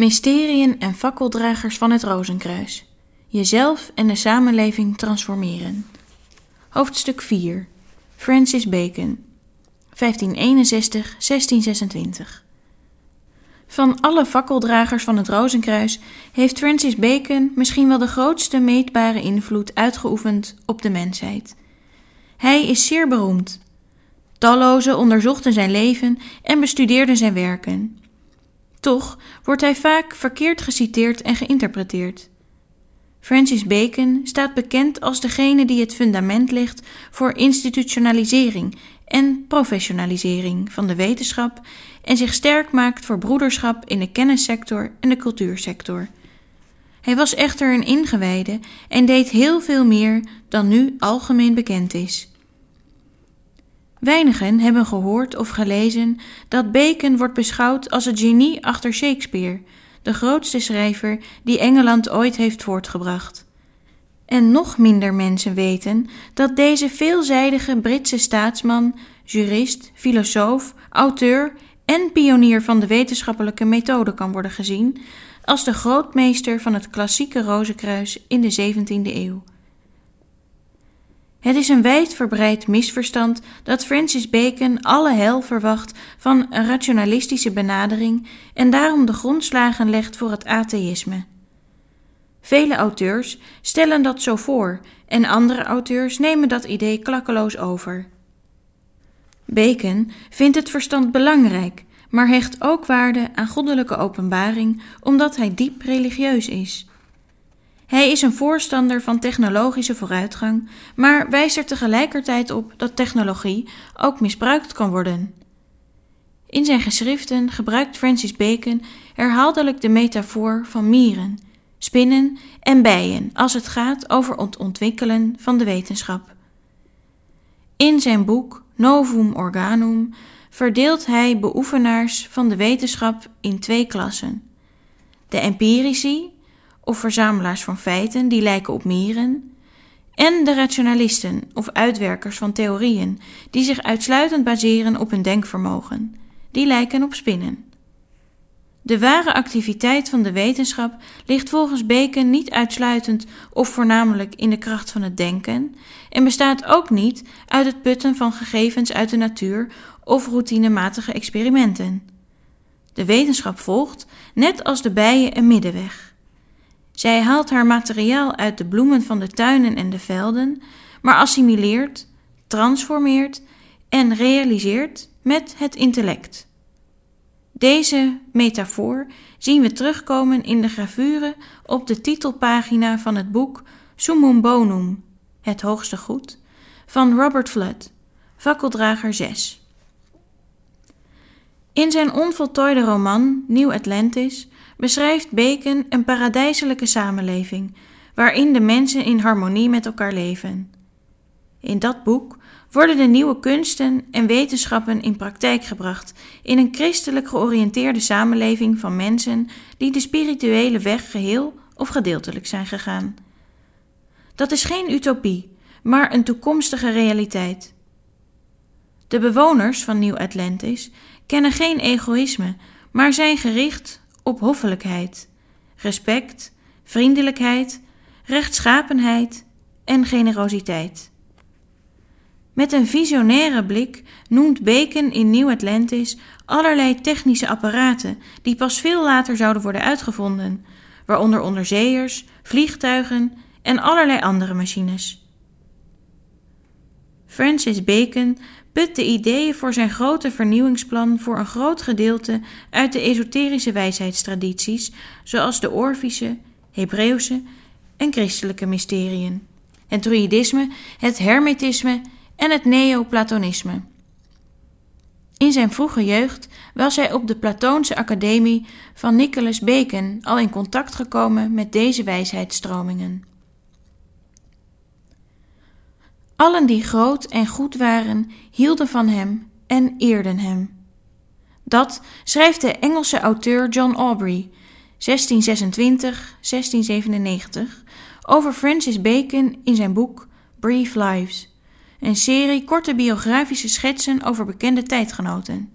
Mysteriën en fakkeldragers van het Rozenkruis. Jezelf en de samenleving transformeren. Hoofdstuk 4. Francis Bacon. 1561-1626. Van alle fakkeldragers van het Rozenkruis heeft Francis Bacon misschien wel de grootste meetbare invloed uitgeoefend op de mensheid. Hij is zeer beroemd. Tallozen onderzochten zijn leven en bestudeerden zijn werken. Toch wordt hij vaak verkeerd geciteerd en geïnterpreteerd. Francis Bacon staat bekend als degene die het fundament legt voor institutionalisering en professionalisering van de wetenschap en zich sterk maakt voor broederschap in de kennissector en de cultuursector. Hij was echter een ingewijde en deed heel veel meer dan nu algemeen bekend is. Weinigen hebben gehoord of gelezen dat Bacon wordt beschouwd als het genie achter Shakespeare, de grootste schrijver die Engeland ooit heeft voortgebracht. En nog minder mensen weten dat deze veelzijdige Britse staatsman, jurist, filosoof, auteur en pionier van de wetenschappelijke methode kan worden gezien als de grootmeester van het klassieke rozenkruis in de 17e eeuw. Het is een wijdverbreid misverstand dat Francis Bacon alle hel verwacht van een rationalistische benadering en daarom de grondslagen legt voor het atheïsme. Vele auteurs stellen dat zo voor en andere auteurs nemen dat idee klakkeloos over. Bacon vindt het verstand belangrijk, maar hecht ook waarde aan goddelijke openbaring omdat hij diep religieus is. Hij is een voorstander van technologische vooruitgang, maar wijst er tegelijkertijd op dat technologie ook misbruikt kan worden. In zijn geschriften gebruikt Francis Bacon herhaaldelijk de metafoor van mieren, spinnen en bijen als het gaat over het ontwikkelen van de wetenschap. In zijn boek Novum Organum verdeelt hij beoefenaars van de wetenschap in twee klassen: de empirici, of verzamelaars van feiten die lijken op mieren, en de rationalisten of uitwerkers van theorieën die zich uitsluitend baseren op hun denkvermogen, die lijken op spinnen. De ware activiteit van de wetenschap ligt volgens Bacon niet uitsluitend of voornamelijk in de kracht van het denken en bestaat ook niet uit het putten van gegevens uit de natuur of routinematige experimenten. De wetenschap volgt, net als de bijen, een middenweg. Zij haalt haar materiaal uit de bloemen van de tuinen en de velden, maar assimileert, transformeert en realiseert met het intellect. Deze metafoor zien we terugkomen in de gravure op de titelpagina van het boek Summum Bonum, het hoogste goed, van Robert Flood, fakkeldrager 6. In zijn onvoltooide roman Nieuw Atlantis beschrijft Bacon een paradijselijke samenleving, waarin de mensen in harmonie met elkaar leven. In dat boek worden de nieuwe kunsten en wetenschappen in praktijk gebracht in een christelijk georiënteerde samenleving van mensen die de spirituele weg geheel of gedeeltelijk zijn gegaan. Dat is geen utopie, maar een toekomstige realiteit. De bewoners van Nieuw Atlantis kennen geen egoïsme, maar zijn gericht op hoffelijkheid, respect, vriendelijkheid, rechtschapenheid en generositeit. Met een visionaire blik noemt Bacon in Nieuw Atlantis allerlei technische apparaten die pas veel later zouden worden uitgevonden, waaronder onderzeeërs, vliegtuigen en allerlei andere machines. Francis Bacon put de ideeën voor zijn grote vernieuwingsplan voor een groot gedeelte uit de esoterische wijsheidstradities, zoals de Orfische, Hebreeuwse en christelijke mysteriën, het druïdisme, het hermetisme en het neoplatonisme. In zijn vroege jeugd was hij op de Platoonse Academie van Nicholas Bacon al in contact gekomen met deze wijsheidsstromingen. Allen die groot en goed waren, hielden van hem en eerden hem. Dat schrijft de Engelse auteur John Aubrey, 1626-1697, over Francis Bacon in zijn boek Brief Lives, een serie korte biografische schetsen over bekende tijdgenoten.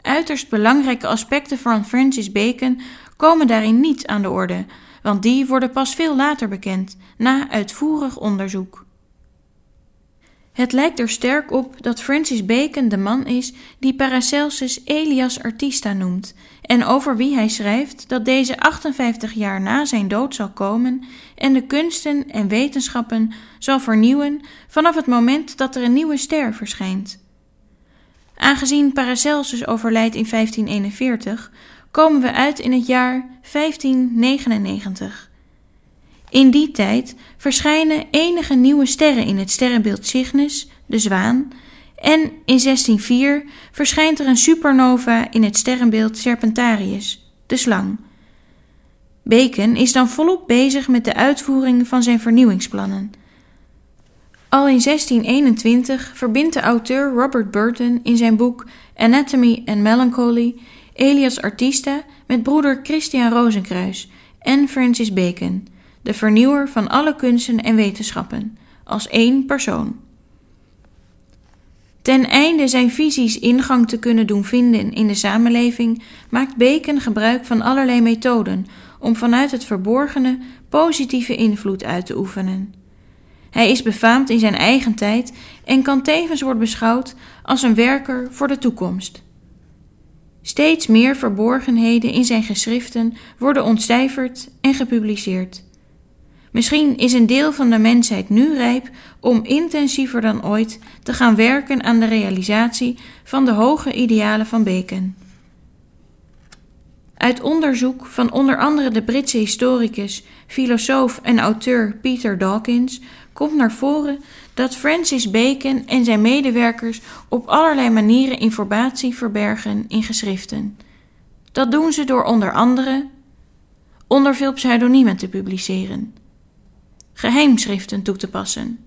Uiterst belangrijke aspecten van Francis Bacon komen daarin niet aan de orde, want die worden pas veel later bekend, na uitvoerig onderzoek. Het lijkt er sterk op dat Francis Bacon de man is die Paracelsus Elias Artista noemt en over wie hij schrijft dat deze 58 jaar na zijn dood zal komen en de kunsten en wetenschappen zal vernieuwen vanaf het moment dat er een nieuwe ster verschijnt. Aangezien Paracelsus overlijdt in 1541, komen we uit in het jaar 1599. In die tijd verschijnen enige nieuwe sterren in het sterrenbeeld Cygnus, de zwaan, en in 1604 verschijnt er een supernova in het sterrenbeeld Serpentarius, de slang. Bacon is dan volop bezig met de uitvoering van zijn vernieuwingsplannen. Al in 1621 verbindt de auteur Robert Burton in zijn boek Anatomy and Melancholy Elias Artista met broeder Christian Rosenkruis en Francis Bacon de vernieuwer van alle kunsten en wetenschappen, als één persoon. Ten einde zijn visies ingang te kunnen doen vinden in de samenleving, maakt Bacon gebruik van allerlei methoden om vanuit het verborgene positieve invloed uit te oefenen. Hij is befaamd in zijn eigen tijd en kan tevens worden beschouwd als een werker voor de toekomst. Steeds meer verborgenheden in zijn geschriften worden ontcijferd en gepubliceerd. Misschien is een deel van de mensheid nu rijp om intensiever dan ooit te gaan werken aan de realisatie van de hoge idealen van Bacon. Uit onderzoek van onder andere de Britse historicus, filosoof en auteur Peter Dawkins komt naar voren dat Francis Bacon en zijn medewerkers op allerlei manieren informatie verbergen in geschriften. Dat doen ze door onder andere onder veel pseudoniemen te publiceren geheimschriften toe te passen.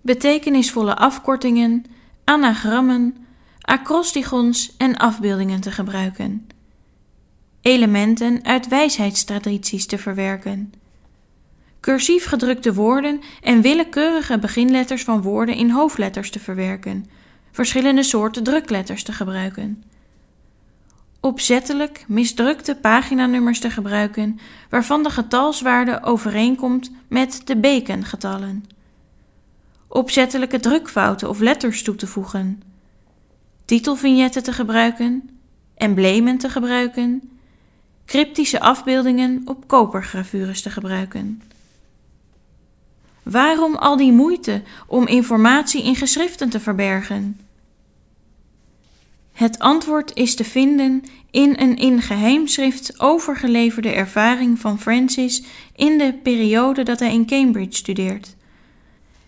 Betekenisvolle afkortingen, anagrammen, acrostigons en afbeeldingen te gebruiken. Elementen uit wijsheidstradities te verwerken. Cursief gedrukte woorden en willekeurige beginletters van woorden in hoofdletters te verwerken. Verschillende soorten drukletters te gebruiken opzettelijk misdrukte paginanummers te gebruiken waarvan de getalswaarde overeenkomt met de Bacon-getallen. Opzettelijke drukfouten of letters toe te voegen. Titelvignetten te gebruiken, emblemen te gebruiken, cryptische afbeeldingen op kopergravures te gebruiken. Waarom al die moeite om informatie in geschriften te verbergen? Het antwoord is te vinden in een in geheimschrift overgeleverde ervaring van Francis in de periode dat hij in Cambridge studeert.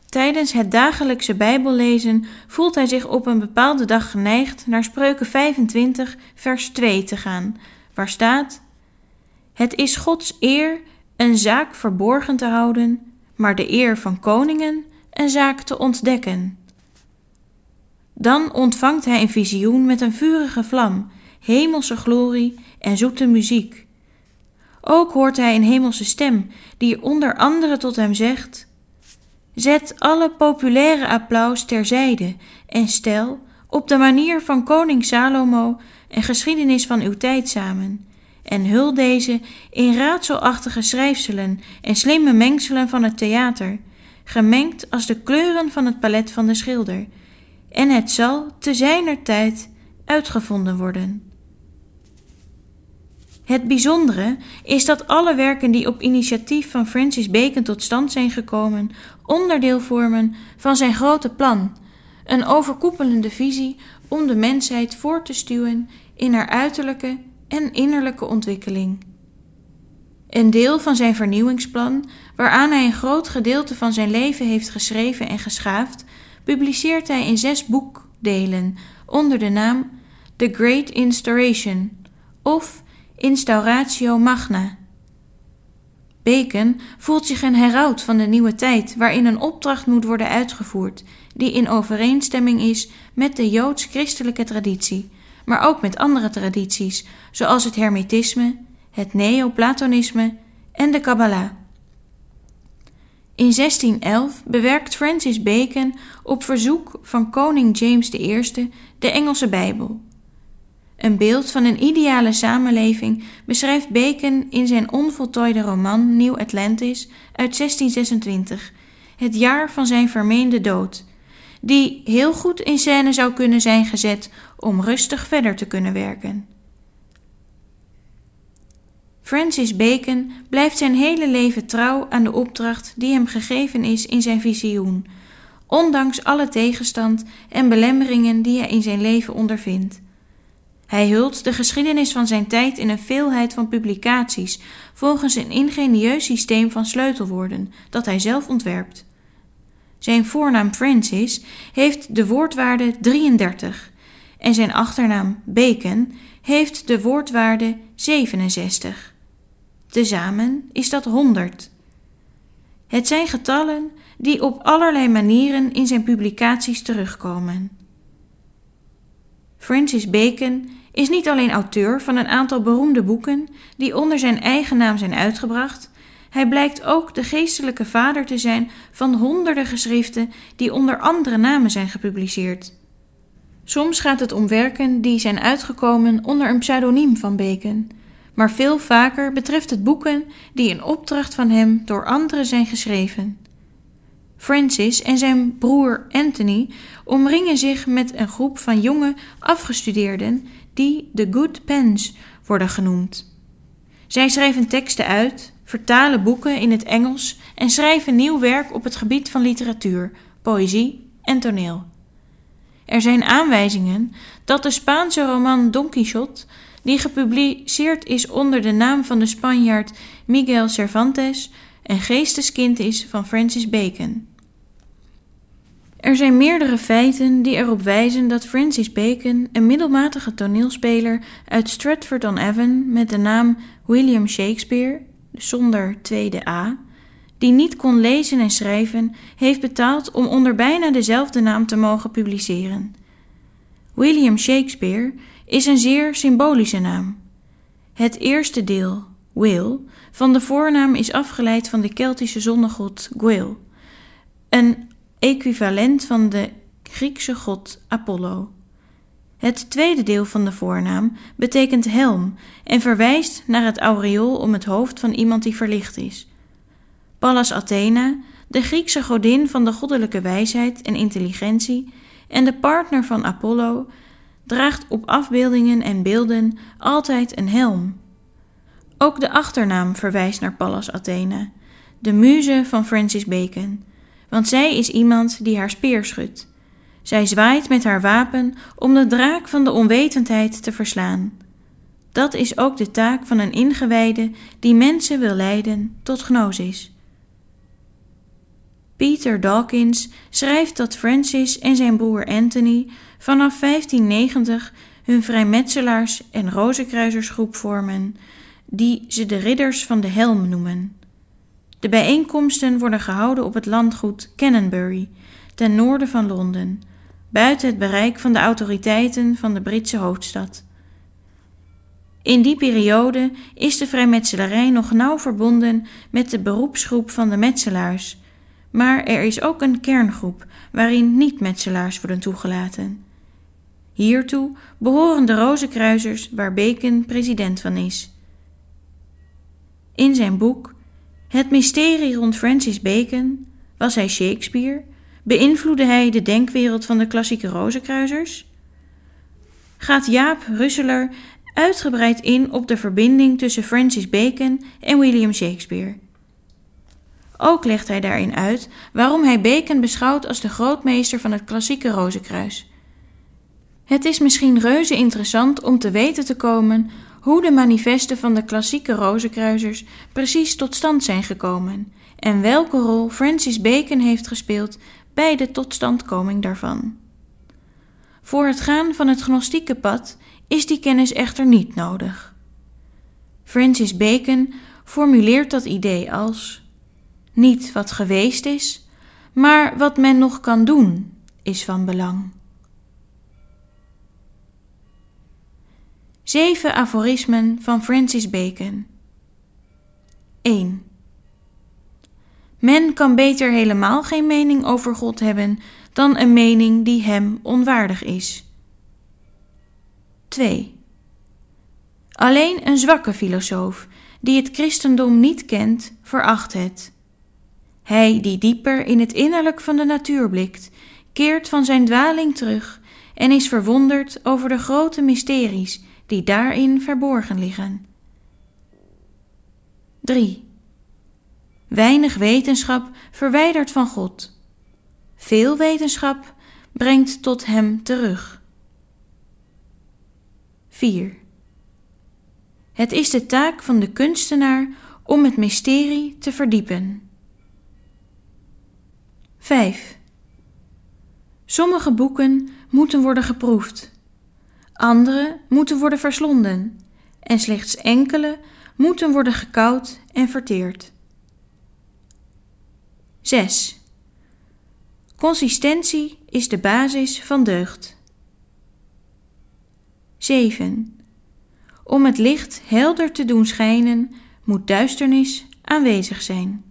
Tijdens het dagelijkse Bijbellezen voelt hij zich op een bepaalde dag geneigd naar Spreuken 25, vers 2 te gaan, waar staat: Het is Gods eer een zaak verborgen te houden, maar de eer van koningen een zaak te ontdekken. Dan ontvangt hij een visioen met een vurige vlam, hemelse glorie en zoete muziek. Ook hoort hij een hemelse stem, die onder andere tot hem zegt: Zet alle populaire applaus terzijde en stel, op de manier van koning Salomo, een geschiedenis van uw tijd samen. En hul deze in raadselachtige schrijfselen en slimme mengselen van het theater, gemengd als de kleuren van het palet van de schilder en het zal te zijner tijd uitgevonden worden. Het bijzondere is dat alle werken die op initiatief van Francis Bacon tot stand zijn gekomen, onderdeel vormen van zijn grote plan, een overkoepelende visie om de mensheid voor te stuwen in haar uiterlijke en innerlijke ontwikkeling. Een deel van zijn vernieuwingsplan, waaraan hij een groot gedeelte van zijn leven heeft geschreven en geschaafd, publiceert hij in zes boekdelen onder de naam The Great Instauration of Instauratio Magna. Bacon voelt zich een heraut van de nieuwe tijd waarin een opdracht moet worden uitgevoerd die in overeenstemming is met de joods-christelijke traditie, maar ook met andere tradities zoals het Hermetisme, het Neoplatonisme en de Kabbalah. In 1611 bewerkt Francis Bacon op verzoek van koning James I de Engelse Bijbel. Een beeld van een ideale samenleving beschrijft Bacon in zijn onvoltooide roman Nieuw Atlantis uit 1626, het jaar van zijn vermeende dood, die heel goed in scène zou kunnen zijn gezet om rustig verder te kunnen werken. Francis Bacon blijft zijn hele leven trouw aan de opdracht die hem gegeven is in zijn visioen, ondanks alle tegenstand en belemmeringen die hij in zijn leven ondervindt. Hij hult de geschiedenis van zijn tijd in een veelheid van publicaties volgens een ingenieus systeem van sleutelwoorden dat hij zelf ontwerpt. Zijn voornaam Francis heeft de woordwaarde 33 en zijn achternaam Bacon heeft de woordwaarde 67. Tezamen is dat 100. Het zijn getallen die op allerlei manieren in zijn publicaties terugkomen. Francis Bacon is niet alleen auteur van een aantal beroemde boeken die onder zijn eigen naam zijn uitgebracht, hij blijkt ook de geestelijke vader te zijn van honderden geschriften die onder andere namen zijn gepubliceerd. Soms gaat het om werken die zijn uitgekomen onder een pseudoniem van Bacon, maar veel vaker betreft het boeken die in opdracht van hem door anderen zijn geschreven. Francis en zijn broer Anthony omringen zich met een groep van jonge afgestudeerden die de Good Pens worden genoemd. Zij schrijven teksten uit, vertalen boeken in het Engels en schrijven nieuw werk op het gebied van literatuur, poëzie en toneel. Er zijn aanwijzingen dat de Spaanse roman Don Quixote, die gepubliceerd is onder de naam van de Spanjaard Miguel Cervantes, een geesteskind is van Francis Bacon. Er zijn meerdere feiten die erop wijzen dat Francis Bacon, een middelmatige toneelspeler uit Stratford-on-Avon met de naam William Shakespeare, zonder tweede A, die niet kon lezen en schrijven, heeft betaald om onder bijna dezelfde naam te mogen publiceren. William Shakespeare is een zeer symbolische naam. Het eerste deel, Will, van de voornaam is afgeleid van de Keltische zonnegod Gwyl, een equivalent van de Griekse god Apollo. Het tweede deel van de voornaam betekent helm en verwijst naar het aureool om het hoofd van iemand die verlicht is. Pallas Athena, de Griekse godin van de goddelijke wijsheid en intelligentie en de partner van Apollo, draagt op afbeeldingen en beelden altijd een helm. Ook de achternaam verwijst naar Pallas Athena, de muze van Francis Bacon, want zij is iemand die haar speer schudt. Zij zwaait met haar wapen om de draak van de onwetendheid te verslaan. Dat is ook de taak van een ingewijde die mensen wil leiden tot gnosis. Peter Dawkins schrijft dat Francis en zijn broer Anthony vanaf 1590 hun vrijmetselaars- en rozenkruisersgroep vormen, die ze de Ridders van de Helm noemen. De bijeenkomsten worden gehouden op het landgoed Canonbury, ten noorden van Londen, buiten het bereik van de autoriteiten van de Britse hoofdstad. In die periode is de vrijmetselarij nog nauw verbonden met de beroepsgroep van de metselaars, maar er is ook een kerngroep waarin niet-metselaars worden toegelaten. Hiertoe behoren de Rozenkruisers, waar Bacon president van is. In zijn boek Het mysterie rond Francis Bacon was hij Shakespeare Beïnvloedde hij de denkwereld van de klassieke rozenkruisers? Gaat Jaap Russeler uitgebreid in op de verbinding tussen Francis Bacon en William Shakespeare. Ook legt hij daarin uit waarom hij Bacon beschouwt als de grootmeester van het klassieke rozenkruis. Het is misschien reuze interessant om te weten te komen hoe de manifesten van de klassieke rozenkruisers precies tot stand zijn gekomen en welke rol Francis Bacon heeft gespeeld bij de totstandkoming daarvan. Voor het gaan van het gnostieke pad is die kennis echter niet nodig. Francis Bacon formuleert dat idee als: niet wat geweest is, maar wat men nog kan doen, is van belang. Zeven aforismen van Francis Bacon. 1. Men kan beter helemaal geen mening over God hebben dan een mening die hem onwaardig is. 2. Alleen een zwakke filosoof, die het christendom niet kent, veracht het. Hij die dieper in het innerlijk van de natuur blikt, keert van zijn dwaling terug en is verwonderd over de grote mysteries die daarin verborgen liggen. 3. Weinig wetenschap verwijdert van God. Veel wetenschap brengt tot Hem terug. 4. Het is de taak van de kunstenaar om het mysterie te verdiepen. 5. Sommige boeken moeten worden geproefd, andere moeten worden verslonden en slechts enkele moeten worden gekauwd en verteerd. 6. Consistentie is de basis van deugd. 7. Om het licht helder te doen schijnen, moet duisternis aanwezig zijn.